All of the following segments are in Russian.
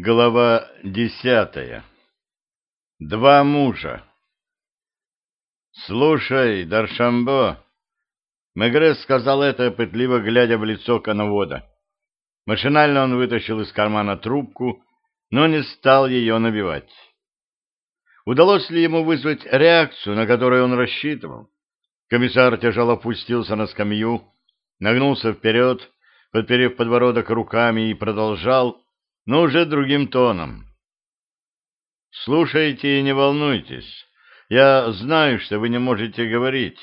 Глава десятая. Два мужа. «Слушай, Даршамбо!» Мегре сказал это, пытливо глядя в лицо коновода. Машинально он вытащил из кармана трубку, но не стал ее набивать. Удалось ли ему вызвать реакцию, на которую он рассчитывал? Комиссар тяжело опустился на скамью, нагнулся вперед, подперев подбородок руками и продолжал, но уже другим тоном. «Слушайте и не волнуйтесь. Я знаю, что вы не можете говорить».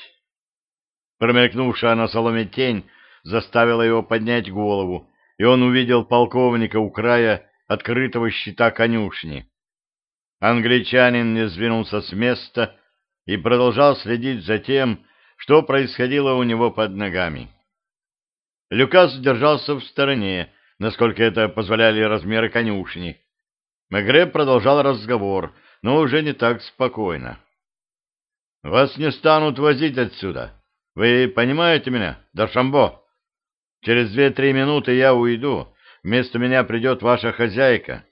Промелькнувшая на соломе тень заставила его поднять голову, и он увидел полковника у края открытого щита конюшни. Англичанин не сдвинулся с места и продолжал следить за тем, что происходило у него под ногами. Люкас держался в стороне, насколько это позволяли размеры конюшни. Мегре продолжал разговор, но уже не так спокойно. «Вас не станут возить отсюда. Вы понимаете меня, Даршамбо? Через две-три минуты я уйду. Вместо меня придет ваша хозяйка».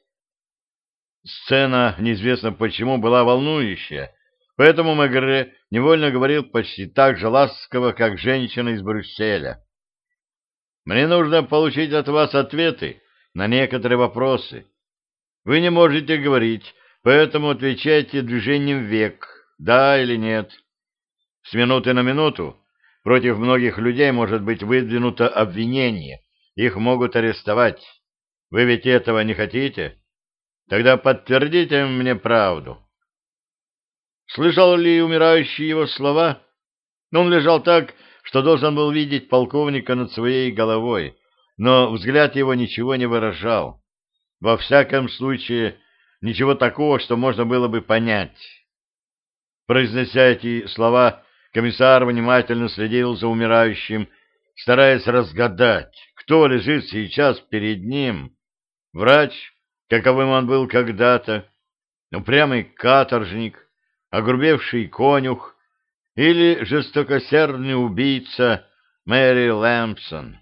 Сцена, неизвестно почему, была волнующая, поэтому Мегре невольно говорил почти так же ласково, как женщина из Брюсселя. Мне нужно получить от вас ответы на некоторые вопросы. Вы не можете говорить, поэтому отвечайте движением век, да или нет. С минуты на минуту против многих людей может быть выдвинуто обвинение, их могут арестовать. Вы ведь этого не хотите? Тогда подтвердите мне правду. Слышал ли умирающий его слова? Он лежал так, что должен был видеть полковника над своей головой, но взгляд его ничего не выражал. Во всяком случае, ничего такого, что можно было бы понять. Произнося эти слова, комиссар внимательно следил за умирающим, стараясь разгадать, кто лежит сейчас перед ним. Врач, каковым он был когда-то, упрямый каторжник, огрубевший конюх, или жестокосердный убийца Мэри Лэмпсон.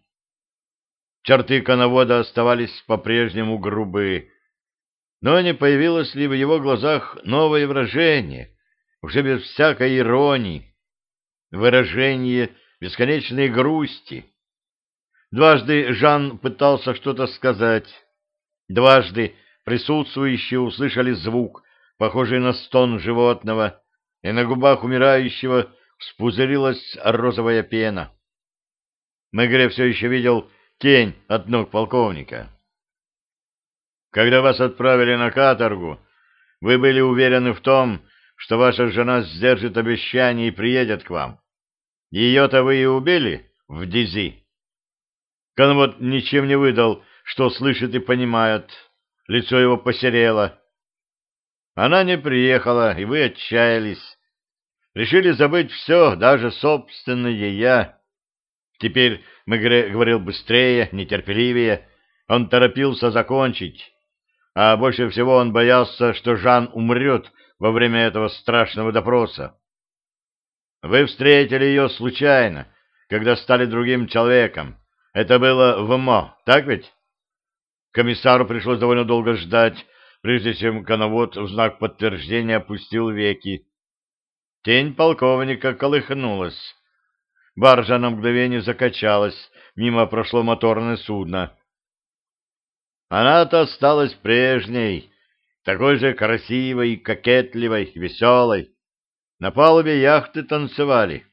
Черты коновода оставались по-прежнему грубы, но не появилось ли в его глазах новое выражение, уже без всякой иронии, выражение бесконечной грусти. Дважды Жан пытался что-то сказать, дважды присутствующие услышали звук, похожий на стон животного, и на губах умирающего спузырилась розовая пена. Мегре все еще видел тень от ног полковника. Когда вас отправили на каторгу, вы были уверены в том, что ваша жена сдержит обещание и приедет к вам. Ее-то вы и убили в Дизи. Конвод ничем не выдал, что слышит и понимает. Лицо его посерело. Она не приехала, и вы отчаялись. Решили забыть все, даже собственное «я». Теперь Мегре говорил быстрее, нетерпеливее. Он торопился закончить. А больше всего он боялся, что Жан умрет во время этого страшного допроса. Вы встретили ее случайно, когда стали другим человеком. Это было в МО, так ведь? Комиссару пришлось довольно долго ждать, прежде чем коновод в знак подтверждения опустил веки. Тень полковника колыхнулась. Баржа на мгновение закачалась, мимо прошло моторное судно. Она-то осталась прежней, такой же красивой, кокетливой, веселой. На палубе яхты танцевали.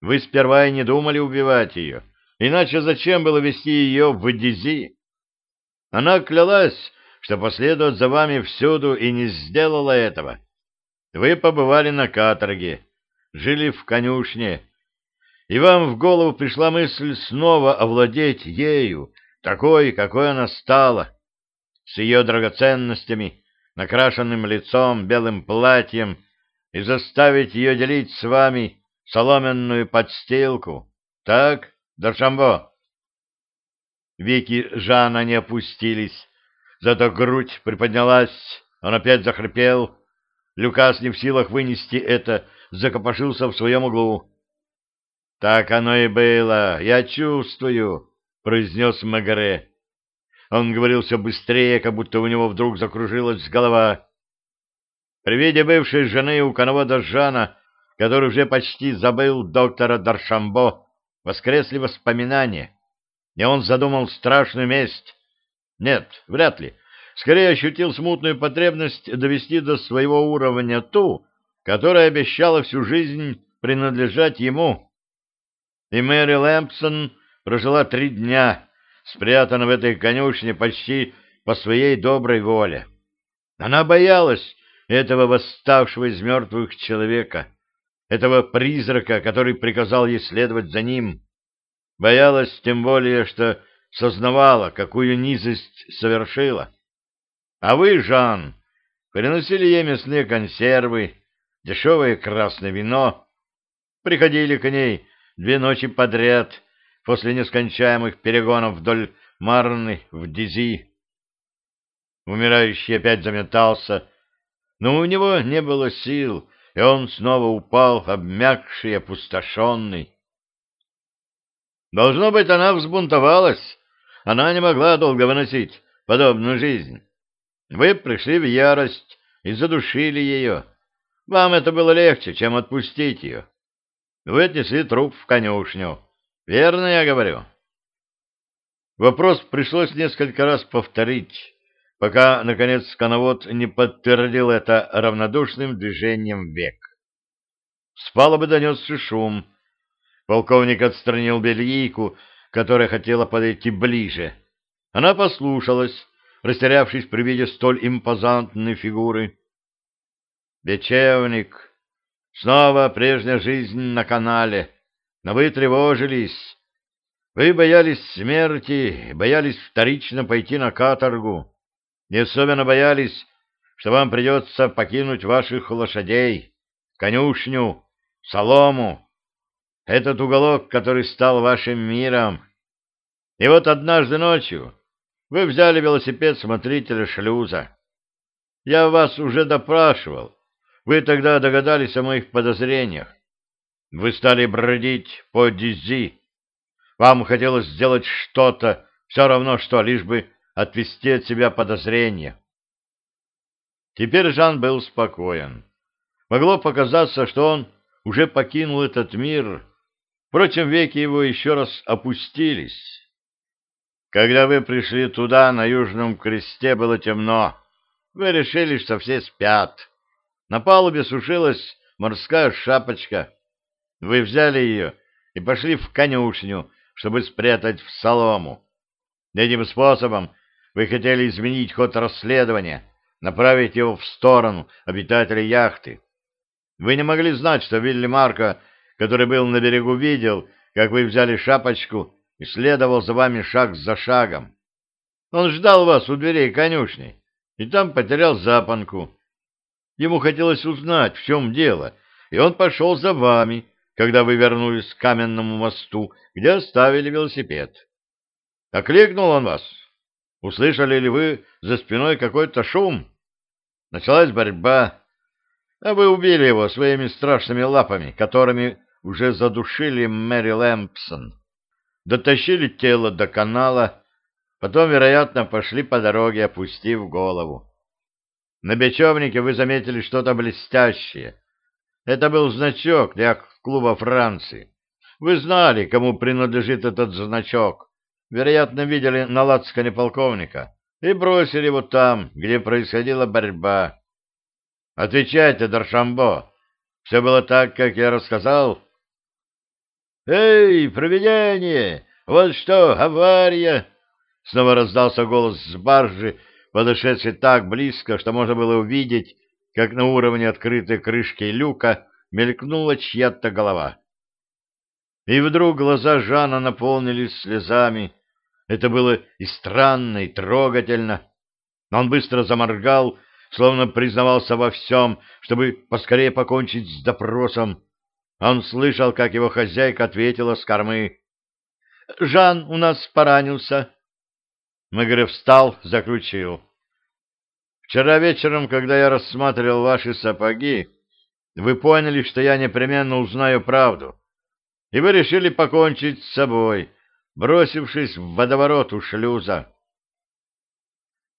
Вы сперва и не думали убивать ее, иначе зачем было вести ее в Эдизи? Она клялась, что последует за вами всюду, и не сделала этого. Вы побывали на каторге, жили в конюшне, и вам в голову пришла мысль снова овладеть ею, такой, какой она стала, с ее драгоценностями, накрашенным лицом, белым платьем, и заставить ее делить с вами соломенную подстилку. Так, Даршамбо? Веки Жана не опустились, зато грудь приподнялась, он опять захрипел, Люкас не в силах вынести это, закопошился в своем углу. — Так оно и было, я чувствую, — произнес Магаре. Он говорил все быстрее, как будто у него вдруг закружилась голова. При виде бывшей жены у коновода Жана, который уже почти забыл доктора Даршамбо, воскресли воспоминания, и он задумал страшную месть. Нет, вряд ли. Скорее ощутил смутную потребность довести до своего уровня ту, которая обещала всю жизнь принадлежать ему. И Мэри Лэмпсон прожила три дня, спрятана в этой конюшне почти по своей доброй воле. Она боялась этого восставшего из мертвых человека, этого призрака, который приказал ей следовать за ним. Боялась тем более, что сознавала, какую низость совершила. А вы, Жан, приносили ей мясные консервы, дешевое красное вино, приходили к ней две ночи подряд после нескончаемых перегонов вдоль Марны в Дизи. Умирающий опять заметался, но у него не было сил, и он снова упал, обмякший, опустошенный. Должно быть, она взбунтовалась. Она не могла долго выносить подобную жизнь. Вы пришли в ярость и задушили ее. Вам это было легче, чем отпустить ее. Вы отнесли труп в конюшню. Верно я говорю? Вопрос пришлось несколько раз повторить, пока, наконец, коновод не подтвердил это равнодушным движением век. С палубы донесся шум. Полковник отстранил бельгийку, которая хотела подойти ближе. Она послушалась, растерявшись при виде столь импозантной фигуры. «Бечевник! Снова прежняя жизнь на канале, но вы тревожились. Вы боялись смерти, боялись вторично пойти на каторгу, и особенно боялись, что вам придется покинуть ваших лошадей, конюшню, солому, этот уголок, который стал вашим миром. И вот однажды ночью вы взяли велосипед смотрителя шлюза. Я вас уже допрашивал. Вы тогда догадались о моих подозрениях. Вы стали бродить по Дизи. Вам хотелось сделать что-то, все равно что, лишь бы отвести от себя подозрения. Теперь Жан был спокоен. Могло показаться, что он уже покинул этот мир. Впрочем, веки его еще раз опустились. Когда вы пришли туда, на Южном кресте было темно. Вы решили, что все спят. На палубе сушилась морская шапочка. Вы взяли ее и пошли в конюшню, чтобы спрятать в солому. Этим способом вы хотели изменить ход расследования, направить его в сторону обитателей яхты. Вы не могли знать, что Вилли Марко, который был на берегу, видел, как вы взяли шапочку и следовал за вами шаг за шагом. Он ждал вас у дверей конюшни и там потерял запонку. Ему хотелось узнать, в чем дело, и он пошел за вами, когда вы вернулись к каменному мосту, где оставили велосипед. Окликнул он вас. Услышали ли вы за спиной какой-то шум? Началась борьба, а вы убили его своими страшными лапами, которыми уже задушили Мэри Лэмпсон дотащили тело до канала, потом, вероятно, пошли по дороге, опустив голову. На бечевнике вы заметили что-то блестящее. Это был значок для клуба Франции. Вы знали, кому принадлежит этот значок. Вероятно, видели на лацкане полковника и бросили его там, где происходила борьба. Отвечайте, Даршамбо, все было так, как я рассказал?» «Эй, провидение! Вот что, авария!» Снова раздался голос с баржи, подошедший так близко, что можно было увидеть, как на уровне открытой крышки люка мелькнула чья-то голова. И вдруг глаза Жана наполнились слезами. Это было и странно, и трогательно. Он быстро заморгал, словно признавался во всем, чтобы поскорее покончить с допросом. Он слышал, как его хозяйка ответила с кормы. — Жан у нас поранился. Мегре встал, заключил. — Вчера вечером, когда я рассматривал ваши сапоги, вы поняли, что я непременно узнаю правду, и вы решили покончить с собой, бросившись в водоворот у шлюза.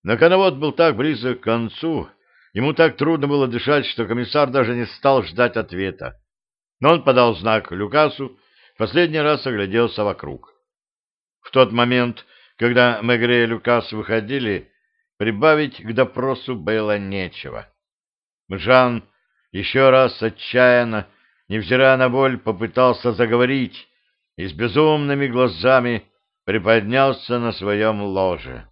Но коновод был так близок к концу, ему так трудно было дышать, что комиссар даже не стал ждать ответа. Но он подал знак Люкасу, последний раз огляделся вокруг. В тот момент, когда Мегре и Люкас выходили, прибавить к допросу было нечего. Жан еще раз отчаянно, невзирая на боль, попытался заговорить и с безумными глазами приподнялся на своем ложе.